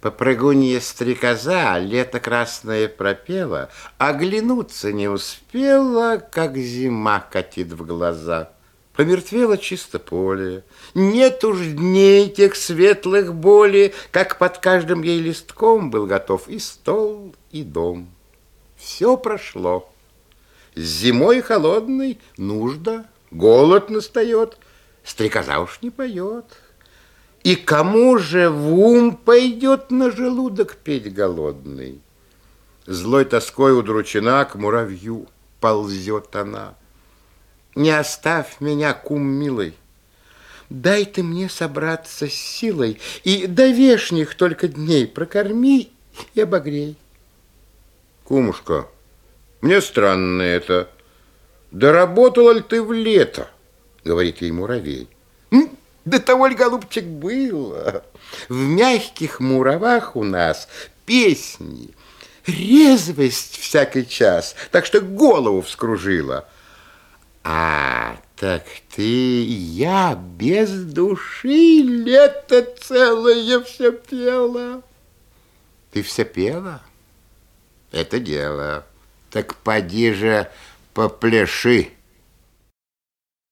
Попрыгунья стрекоза лето красное пропела, Оглянуться не успела, как зима катит в глаза. Помертвело чисто поле, нет уж дней тех светлых боли, Как под каждым ей листком был готов и стол, и дом. Все прошло. Зимой холодной нужда, голод настает, Стрекоза уж не поет. И кому же в ум пойдет на желудок петь голодный? Злой тоской удручена к муравью ползет она. Не оставь меня, кум милый, Дай ты мне собраться с силой И до вешних только дней прокорми и обогрей. Кумушка, мне странно это. Доработала ли ты в лето? Говорит ей муравей. Да того ли, голубчик, было. В мягких муравах у нас песни, резвость всякий час, так что голову вскружила. А, так ты я без души лето целое все пела. Ты все пела? Это дело. Так поди же попляши.